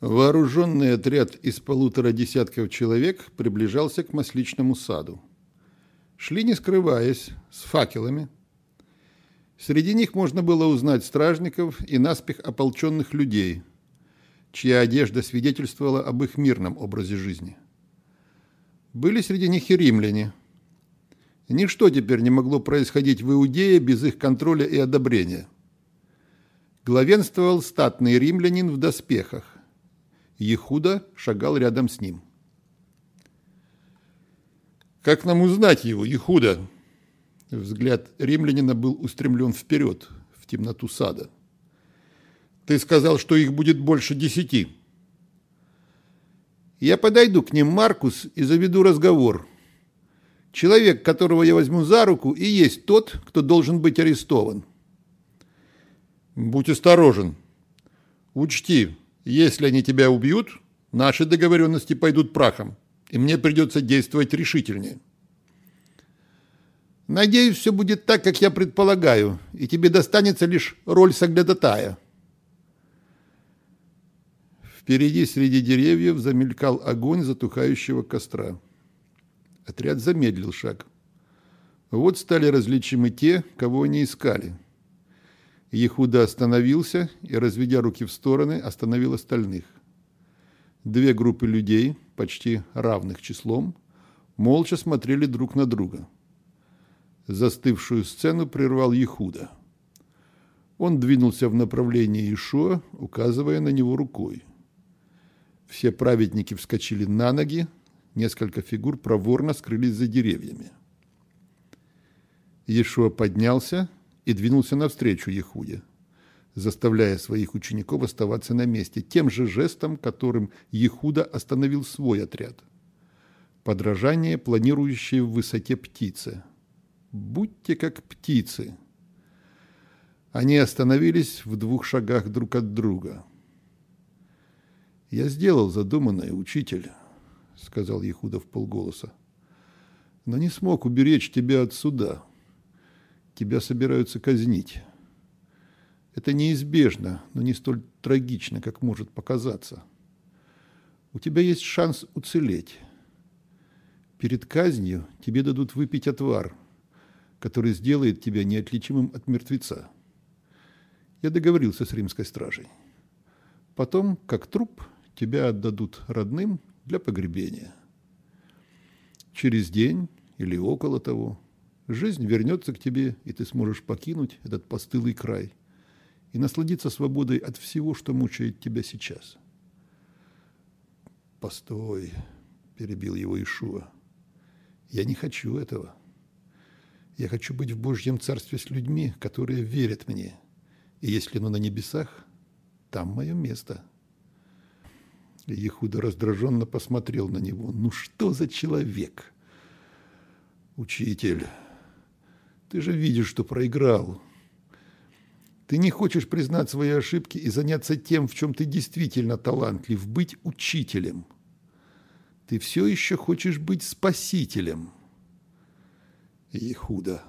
Вооруженный отряд из полутора десятков человек приближался к масличному саду. Шли не скрываясь, с факелами. Среди них можно было узнать стражников и наспех ополченных людей, чья одежда свидетельствовала об их мирном образе жизни. Были среди них и римляне. Ничто теперь не могло происходить в Иудее без их контроля и одобрения. Главенствовал статный римлянин в доспехах. Ехуда шагал рядом с ним. «Как нам узнать его, Ехуда?» Взгляд римлянина был устремлен вперед, в темноту сада. «Ты сказал, что их будет больше десяти». «Я подойду к ним, Маркус, и заведу разговор. Человек, которого я возьму за руку, и есть тот, кто должен быть арестован». «Будь осторожен. Учти, если они тебя убьют, наши договоренности пойдут прахом, и мне придется действовать решительнее. Надеюсь, все будет так, как я предполагаю, и тебе достанется лишь роль соглядатая. Впереди среди деревьев замелькал огонь затухающего костра. Отряд замедлил шаг. Вот стали различимы те, кого они искали – Ехуда остановился и, разведя руки в стороны, остановил остальных. Две группы людей, почти равных числом, молча смотрели друг на друга. Застывшую сцену прервал Ехуда. Он двинулся в направлении Ишуа, указывая на него рукой. Все праведники вскочили на ноги, несколько фигур проворно скрылись за деревьями. Ешуа поднялся и двинулся навстречу Ехуде, заставляя своих учеников оставаться на месте тем же жестом, которым Ехуда остановил свой отряд. Подражание, планирующее в высоте птицы. «Будьте как птицы». Они остановились в двух шагах друг от друга. «Я сделал задуманное, учитель», — сказал Ехуда в полголоса, — «но не смог уберечь тебя от суда» тебя собираются казнить. Это неизбежно, но не столь трагично, как может показаться. У тебя есть шанс уцелеть. Перед казнью тебе дадут выпить отвар, который сделает тебя неотличимым от мертвеца. Я договорился с римской стражей. Потом, как труп, тебя отдадут родным для погребения. Через день или около того Жизнь вернется к тебе, и ты сможешь покинуть этот постылый край и насладиться свободой от всего, что мучает тебя сейчас. «Постой», – перебил его Ишуа, – «я не хочу этого. Я хочу быть в Божьем Царстве с людьми, которые верят мне, и если оно на небесах, там мое место». Ехуда раздраженно посмотрел на него. «Ну что за человек?» «Учитель», ты же видишь, что проиграл. Ты не хочешь признать свои ошибки и заняться тем, в чем ты действительно талантлив, быть учителем. Ты все еще хочешь быть спасителем. И худо.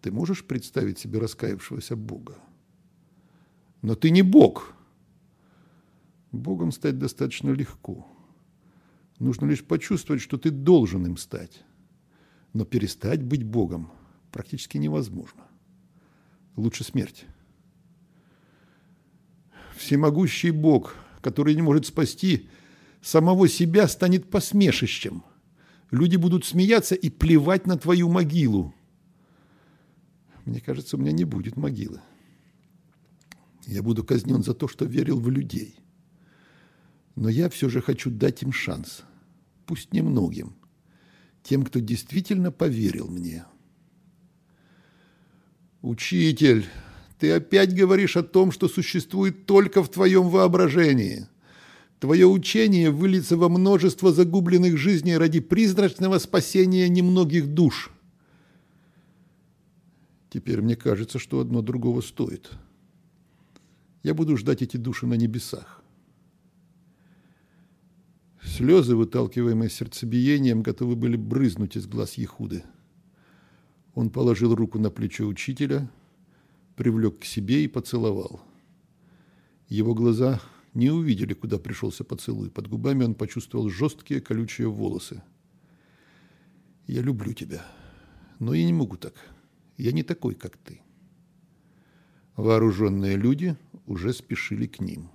Ты можешь представить себе раскаявшегося Бога? Но ты не Бог. Богом стать достаточно легко. Нужно лишь почувствовать, что ты должен им стать. Но перестать быть Богом практически невозможно. Лучше смерть. Всемогущий Бог, который не может спасти самого себя, станет посмешищем. Люди будут смеяться и плевать на твою могилу. Мне кажется, у меня не будет могилы. Я буду казнен за то, что верил в людей. Но я все же хочу дать им шанс. Пусть немногим. Тем, кто действительно поверил мне – «Учитель, ты опять говоришь о том, что существует только в твоем воображении. Твое учение выльется во множество загубленных жизней ради призрачного спасения немногих душ». Теперь мне кажется, что одно другого стоит. Я буду ждать эти души на небесах. Слезы, выталкиваемые сердцебиением, готовы были брызнуть из глаз Ехуды. Он положил руку на плечо учителя, привлек к себе и поцеловал. Его глаза не увидели, куда пришелся поцелуй. Под губами он почувствовал жесткие колючие волосы. «Я люблю тебя, но я не могу так. Я не такой, как ты». Вооруженные люди уже спешили к ним.